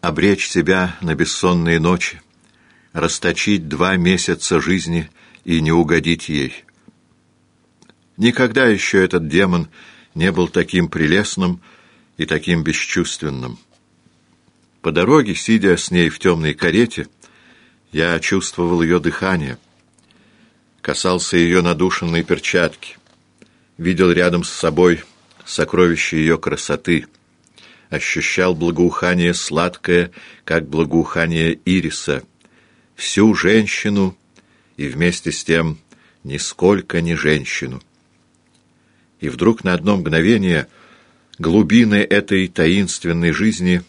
обречь себя на бессонные ночи, расточить два месяца жизни и не угодить ей. Никогда еще этот демон не был таким прелестным и таким бесчувственным. По дороге, сидя с ней в темной карете, я чувствовал ее дыхание, касался ее надушенной перчатки, видел рядом с собой сокровище ее красоты, ощущал благоухание сладкое, как благоухание ириса, всю женщину и вместе с тем нисколько не женщину. И вдруг на одно мгновение глубины этой таинственной жизни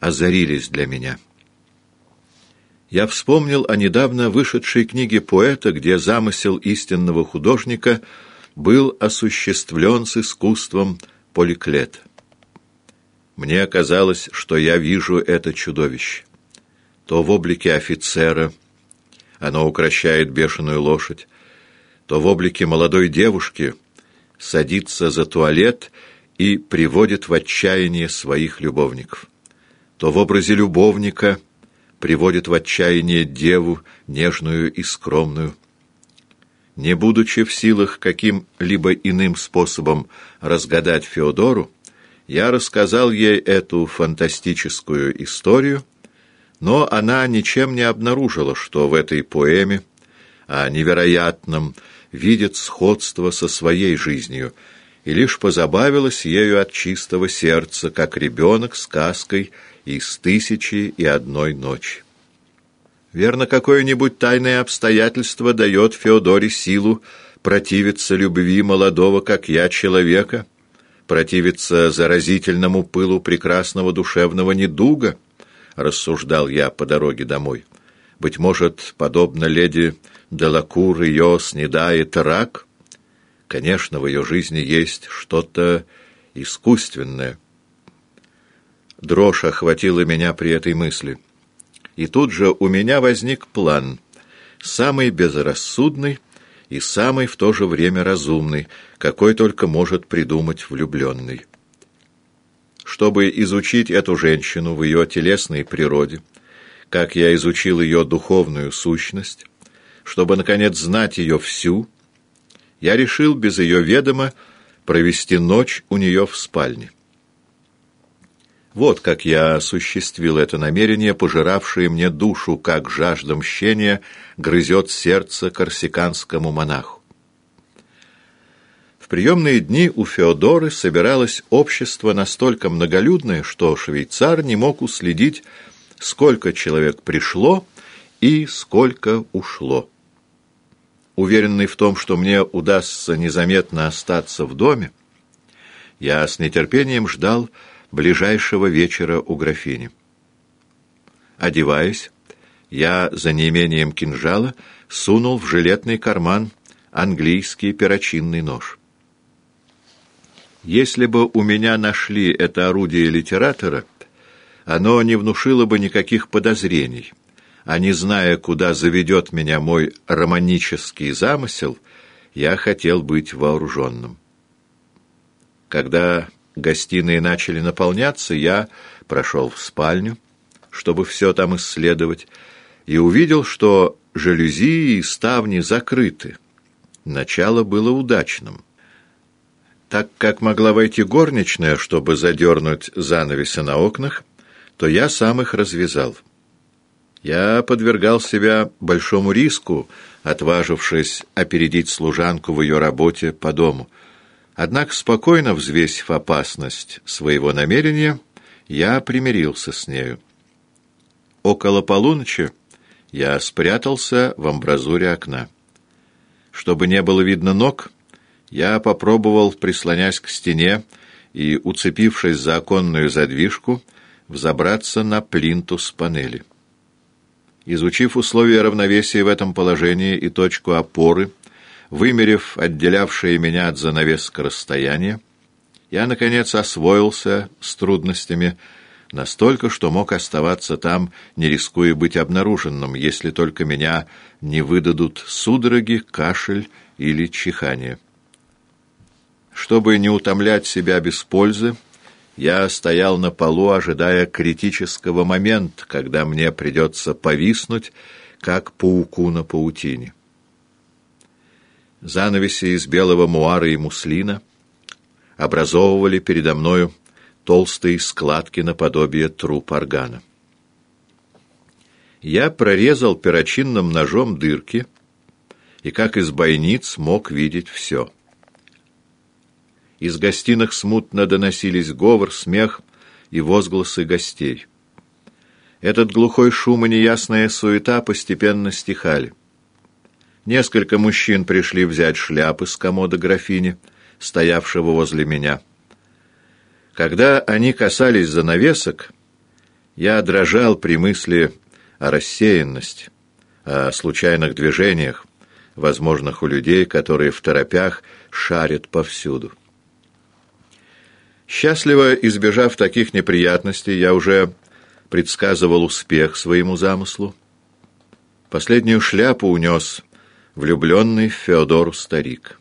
озарились для меня. Я вспомнил о недавно вышедшей книге поэта, где замысел истинного художника был осуществлен с искусством поликлета. Мне казалось, что я вижу это чудовище. То в облике офицера оно укращает бешеную лошадь, то в облике молодой девушки садится за туалет и приводит в отчаяние своих любовников, то в образе любовника приводит в отчаяние деву, нежную и скромную. Не будучи в силах каким-либо иным способом разгадать Феодору, я рассказал ей эту фантастическую историю, но она ничем не обнаружила, что в этой поэме о невероятном видит сходство со своей жизнью, и лишь позабавилась ею от чистого сердца, как ребенок сказкой из «Тысячи и одной ночи». Верно, какое-нибудь тайное обстоятельство дает Феодоре силу противиться любви молодого, как я, человека — противиться заразительному пылу прекрасного душевного недуга, рассуждал я по дороге домой. Быть может, подобно леди Делакур ее снедает рак? Конечно, в ее жизни есть что-то искусственное. Дрожь охватила меня при этой мысли. И тут же у меня возник план, самый безрассудный, и самый в то же время разумный, какой только может придумать влюбленный. Чтобы изучить эту женщину в ее телесной природе, как я изучил ее духовную сущность, чтобы, наконец, знать ее всю, я решил без ее ведома провести ночь у нее в спальне. Вот как я осуществил это намерение, пожиравшее мне душу, как жажда мщения грызет сердце корсиканскому монаху. В приемные дни у Феодоры собиралось общество настолько многолюдное, что швейцар не мог уследить, сколько человек пришло и сколько ушло. Уверенный в том, что мне удастся незаметно остаться в доме, я с нетерпением ждал, ближайшего вечера у графини. Одеваясь, я за неимением кинжала сунул в жилетный карман английский перочинный нож. Если бы у меня нашли это орудие литератора, оно не внушило бы никаких подозрений, а не зная, куда заведет меня мой романический замысел, я хотел быть вооруженным. Когда гостиные начали наполняться, я прошел в спальню, чтобы все там исследовать, и увидел, что жалюзи и ставни закрыты. Начало было удачным. Так как могла войти горничная, чтобы задернуть занавесы на окнах, то я сам их развязал. Я подвергал себя большому риску, отважившись опередить служанку в ее работе по дому — Однако, спокойно взвесив опасность своего намерения, я примирился с нею. Около полуночи я спрятался в амбразуре окна. Чтобы не было видно ног, я попробовал, прислонясь к стене и, уцепившись за оконную задвижку, взобраться на плинтус панели. Изучив условия равновесия в этом положении и точку опоры, Вымерив отделявшее меня от занавеска расстояние, я, наконец, освоился с трудностями настолько, что мог оставаться там, не рискуя быть обнаруженным, если только меня не выдадут судороги, кашель или чихание. Чтобы не утомлять себя без пользы, Я стоял на полу, ожидая критического момента, когда мне придется повиснуть, как пауку на паутине. Занавеси из белого муара и муслина образовывали передо мною толстые складки наподобие труб органа. Я прорезал перочинным ножом дырки и, как из бойниц, мог видеть все. Из гостиных смутно доносились говор, смех и возгласы гостей. Этот глухой шум и неясная суета постепенно стихали. Несколько мужчин пришли взять шляпы с комода графини, стоявшего возле меня. Когда они касались занавесок, я дрожал при мысли о рассеянности, о случайных движениях, возможных у людей, которые в торопях шарят повсюду. Счастливо избежав таких неприятностей, я уже предсказывал успех своему замыслу. Последнюю шляпу унес влюбленный в Феодору старик.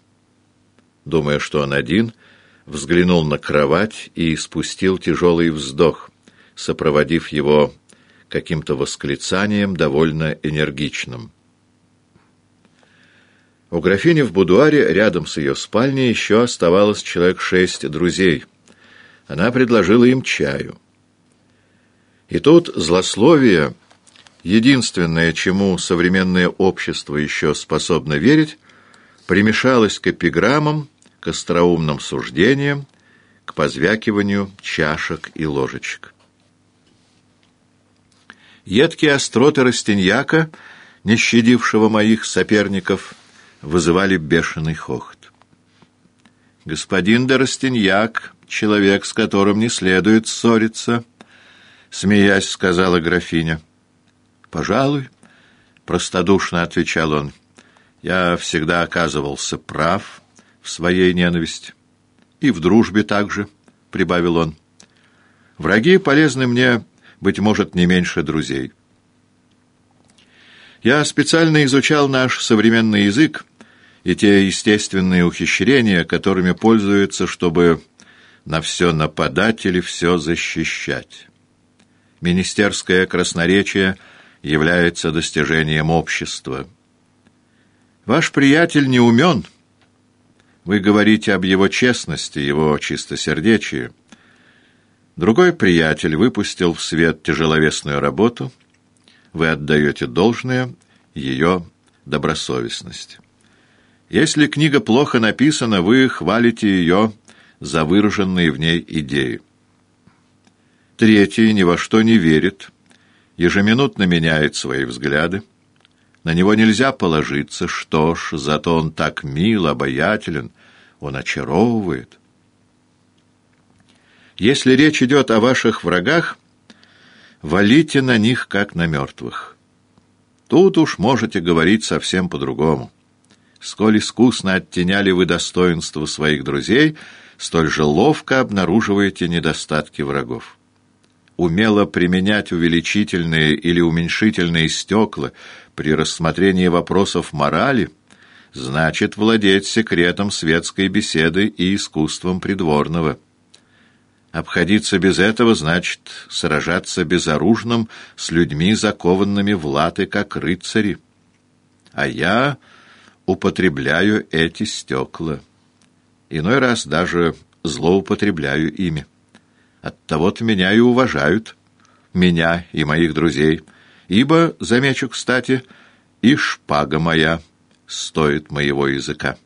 Думая, что он один, взглянул на кровать и спустил тяжелый вздох, сопроводив его каким-то восклицанием довольно энергичным. У графини в будуаре, рядом с ее спальней, еще оставалось человек шесть друзей. Она предложила им чаю. И тут злословие, единственное, чему современное общество еще способно верить, примешалось к эпиграммам, к остроумным суждениям, к позвякиванию чашек и ложечек. Едкие остроты Растиньяка, не щадившего моих соперников, вызывали бешеный хохот. «Господин де Растиньяк, человек, с которым не следует ссориться», — смеясь сказала графиня. «Пожалуй», — простодушно отвечал он, — «я всегда оказывался прав в своей ненависти. И в дружбе также», — прибавил он. «Враги полезны мне быть может, не меньше друзей. Я специально изучал наш современный язык и те естественные ухищрения, которыми пользуются, чтобы на все нападать или все защищать. Министерское красноречие является достижением общества. Ваш приятель не умен. Вы говорите об его честности, его чистосердечии. Другой приятель выпустил в свет тяжеловесную работу. Вы отдаете должное ее добросовестность. Если книга плохо написана, вы хвалите ее за выраженные в ней идеи. Третий ни во что не верит, ежеминутно меняет свои взгляды. На него нельзя положиться, что ж, зато он так мил, обаятелен, он очаровывает. Если речь идет о ваших врагах, валите на них, как на мертвых. Тут уж можете говорить совсем по-другому. Сколь искусно оттеняли вы достоинства своих друзей, столь же ловко обнаруживаете недостатки врагов. Умело применять увеличительные или уменьшительные стекла при рассмотрении вопросов морали значит владеть секретом светской беседы и искусством придворного. Обходиться без этого значит сражаться безоружным с людьми, закованными в латы, как рыцари. А я употребляю эти стекла. Иной раз даже злоупотребляю ими. Оттого-то меня и уважают, меня и моих друзей, ибо, замечу кстати, и шпага моя стоит моего языка.